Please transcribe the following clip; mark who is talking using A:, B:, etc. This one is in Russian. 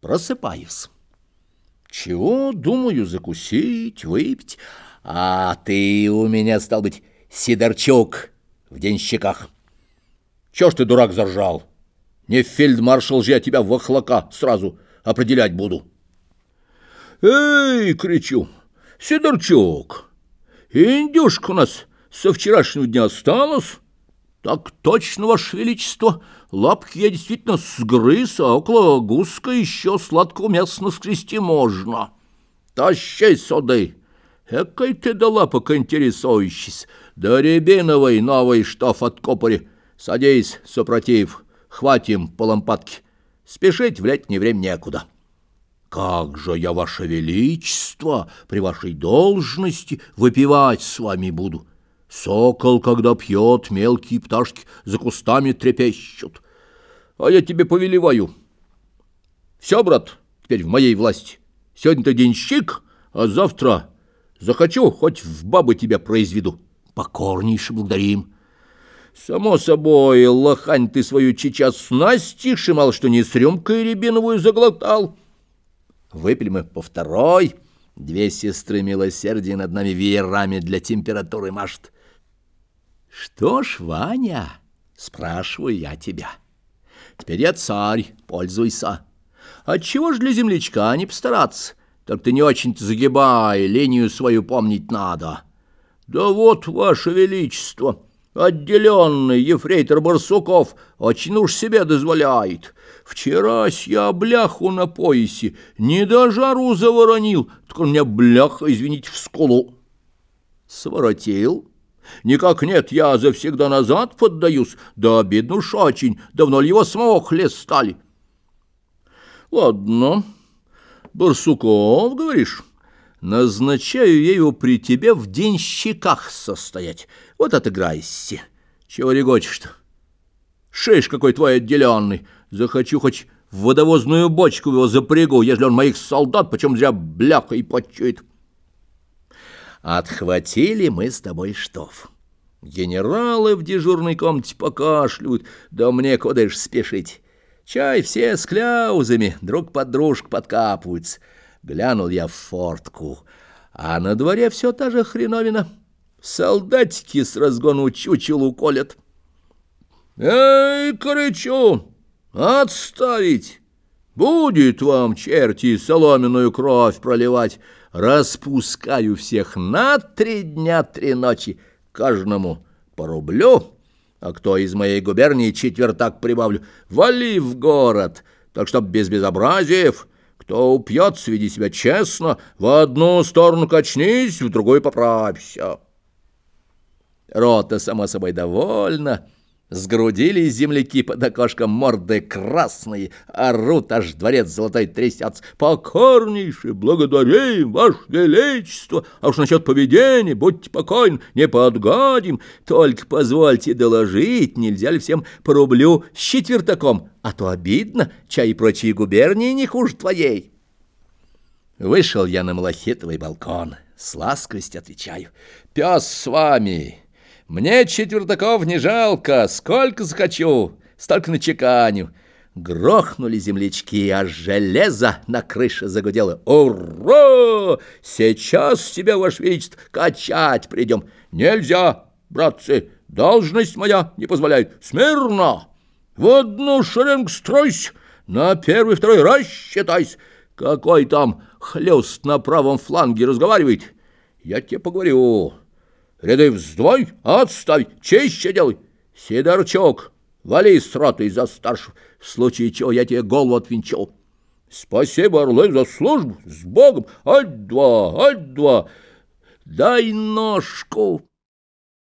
A: Просыпаюсь. Чего, думаю, закусить, выпить? А ты у меня, стал быть, Сидорчук в денщиках. Чего ж ты, дурак, заржал? Не фельдмаршал же я тебя в охлака сразу определять буду. Эй, кричу, Сидорчук, индюшка у нас со вчерашнего дня осталась? Так точно, Ваше Величество, лапки я действительно сгрыз, а около гуска еще сладкого мяса наскрести можно. Тащи сюда! Экой ты до лапок интересующийся, да рябиновый новый штоф от копори. Садись, супротив, хватим по лампадке. Спешить в летнее время некуда. Как же я, Ваше Величество, при вашей должности выпивать с вами буду? Сокол, когда пьет, мелкие пташки за кустами трепещут. А я тебе повелеваю. Все, брат, теперь в моей власти. Сегодня-то денщик, а завтра захочу, хоть в бабы тебя произведу. Покорнейше благодарим. Само собой, лохань ты свою сейчас снастишь, мало что не с рюмкой рябиновую заглотал. Выпили мы по второй. Две сестры милосердия над нами веерами для температуры машут. Что ж, Ваня, спрашиваю я тебя. Теперь я царь, пользуйся. Отчего ж для землячка не постараться? Так ты не очень-то загибай, линию свою помнить надо. Да вот, ваше величество, отделенный ефрейтор Барсуков очень уж себе дозволяет. Вчерась я бляху на поясе, не до жару заворонил, так он меня бляха, извините, в скулу. Своротил? Никак нет, я завсегда назад поддаюсь, да обидно уж очень, давно ли его самого хлестали. Ладно, Барсуков, говоришь, назначаю я его при тебе в денщиках состоять. Вот отыграйся. Чего регочешь-то? Шиш какой твой отделенный. Захочу хоть в водовозную бочку его запрягу, если он моих солдат, почем зря бляха и почует. Отхватили мы с тобой штоф. Генералы в дежурной комнате покашляют, да мне куда ж спешить. Чай все с кляузами, друг под дружку подкапываются. Глянул я в фортку, а на дворе все та же хреновина. Солдатики с разгону чучелу колят. «Эй, кричу! Отставить! Будет вам, черти, соломенную кровь проливать!» распускаю всех на три дня, три ночи, каждому по рублю, а кто из моей губернии четвертак прибавлю, вали в город, так чтоб без безобразиев, кто упьется, веди себя честно, в одну сторону качнись, в другую поправься. Рота, само собой, довольна, — Сгрудились земляки под окошком морды красные, орут, аж дворец золотой трясется. Покорнейше благодарим, ваше величество, а уж насчет поведения, будьте покойны, не подгадим. Только позвольте доложить, нельзя ли всем по рублю с четвертаком, а то обидно, чай и прочие губернии не хуже твоей. Вышел я на малахитовый балкон, с ласковостью отвечаю. Пес с вами... Мне четвертаков не жалко, сколько захочу, столько начеканю. Грохнули землячки, а железо на крыше загудело. Ура! Сейчас тебя, ваше величество, качать придем. Нельзя, братцы, должность моя не позволяет. Смирно! В одну шеренгу стройся, на первый, второй рассчитайся. Какой там хлёст на правом фланге разговаривает? Я тебе поговорю. Ряды вздвой, отставь, чище делай. Сидорчок, вали с ротой за старшего, в случае чего я тебе голову отвинчал. Спасибо, орлы, за службу, с Богом, ать-два, ать-два. Дай ножку.